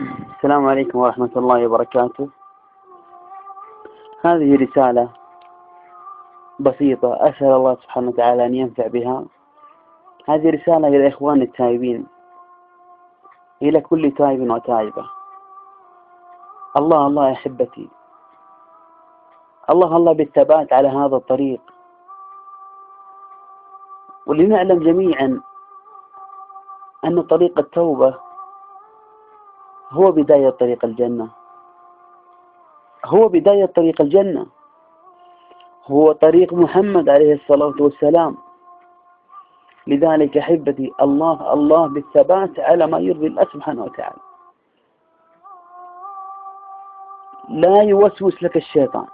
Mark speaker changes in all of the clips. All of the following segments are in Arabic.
Speaker 1: السلام عليكم ورحمة الله وبركاته. هذه رسالة بسيطة أسأل الله سبحانه وتعالى أن ينفع بها. هذه رسالة إلى إخوان التائبين إلى كل تائب وتائبة. الله الله يا أحبتي. الله الله بالثبات على هذا الطريق. ولنعلم جميعا أن طريق التوبة هو بداية طريق الجنة. هو بداية طريق الجنة. هو طريق محمد عليه الصلاة والسلام. لذلك أحبتي الله الله بالثبات على ما يرضي الله سبحانه وتعالى. لا يوسوس لك الشيطان.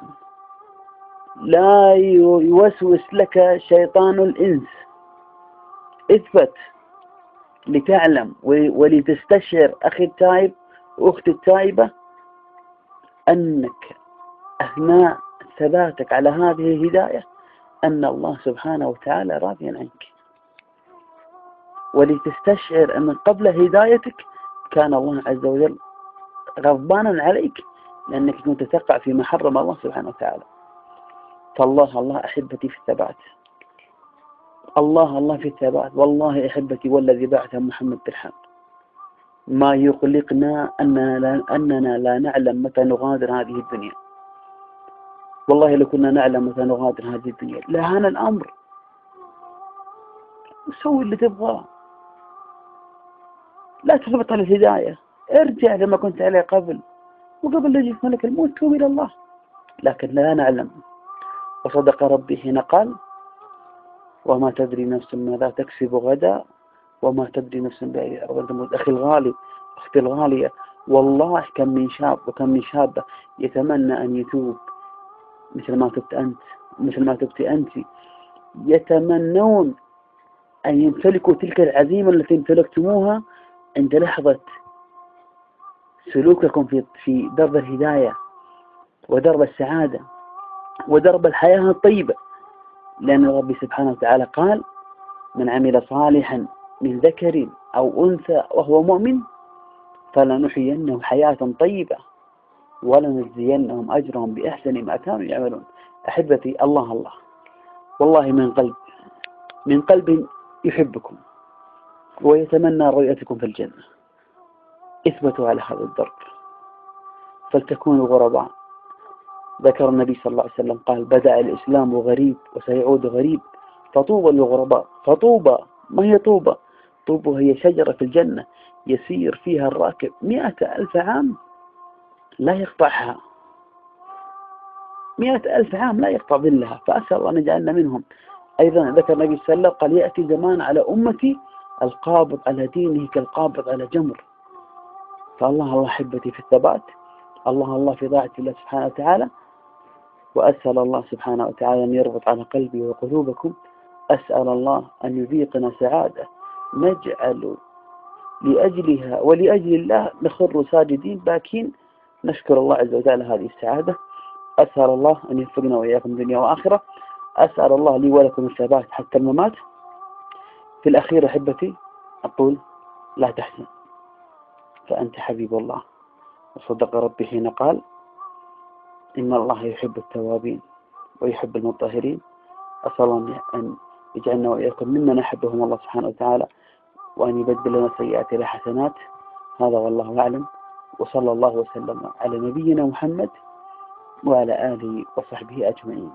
Speaker 1: لا يوسوس لك شيطان الإنس. اثبت لتعلم ولتستشعر أخي التائب وأختي التائبة أنك أثناء ثباتك على هذه الهداية أن الله سبحانه وتعالى راضيا عنك. ولتستشعر أن قبل هدايتك كان الله عز وجل غضبانا عليك لأنك كنت تقع فيما حرم الله سبحانه وتعالى. فالله الله أحبتي في الثبات. الله الله في الثبات. والله أحبتي والذي بعث محمد بالحق. ما يقلقنا أننا لا, نعلم متى نغادر هذه الدنيا. والله لو كنا نعلم متى نغادر هذه الدنيا لهان الأمر. سوي اللي تبغاه لا تثبت على الهداية. ارجع لما كنت عليه قبل. وقبل لا يجيك ملك الموت توب إلى الله. لكن لا نعلم. وصدق ربي حين قال وما تدري نفس ماذا تكسب غدا وما تدري نفس بأي أرض تموت. أخي الغالي أختي الغالية والله كم من شاب وكم من شابة يتمنى أن يتوب. مثل ما تبت أنت مثل ما تبت أنت. يتمنون أن يمتلكوا تلك العزيمة التي امتلكتموها عند لحظة سلوككم في في درب الهداية ودرب السعادة ودرب الحياة الطيبة. لأن ربي سبحانه وتعالى قال من عمل صالحا من ذكر أو أنثى وهو مؤمن فلنحيينه حياة طيبة ولنجزينهم أجرهم بأحسن ما كانوا يعملون. أحبتي الله الله. والله من قلب من قلب يحبكم ويتمنى رؤيتكم في الجنة. إثبتوا على هذا الدرب. فلتكونوا غرباء. ذكر النبي صلى الله عليه وسلم قال بدأ الإسلام غريب وسيعود غريب. فطوبى للغرباء. فطوبى ما هي طوبى؟ طوبى هي شجرة في الجنة يسير فيها الراكب مئة ألف عام لا يقطعها. مئة ألف عام لا يقطع ظلها فأسأل الله أن يجعلنا منهم. أيضا ذكر النبي صلى الله عليه وسلم قال يأتي زمان على أمتي القابض على دينه كالقابض على جمر. فالله الله أحبتي في الثبات الله الله في ضاعة الله سبحانه وتعالى. وأسأل الله سبحانه وتعالى أن يربط على قلبي وقلوبكم. أسأل الله أن يذيقنا سعادة. نجعل لأجلها ولأجل الله نخر ساجدين باكين نشكر الله عز وجل هذه السعادة. أسأل الله أن يوفقنا وإياكم دنيا وآخرة. أسأل الله لي ولكم الثبات حتى الممات. في الأخير أحبتي أقول لا تحزن فأنت حبيب الله. وصدق ربي حين قال إن الله يحب التوابين ويحب المطهرين. أسأل الله أن يجعلنا وإياكم ممن أحبهم الله سبحانه وتعالى وأن يبدل لنا سيئاتنا حسنات. هذا والله أعلم. وصلى الله وسلم على نبينا محمد وعلى آله وصحبه أجمعين.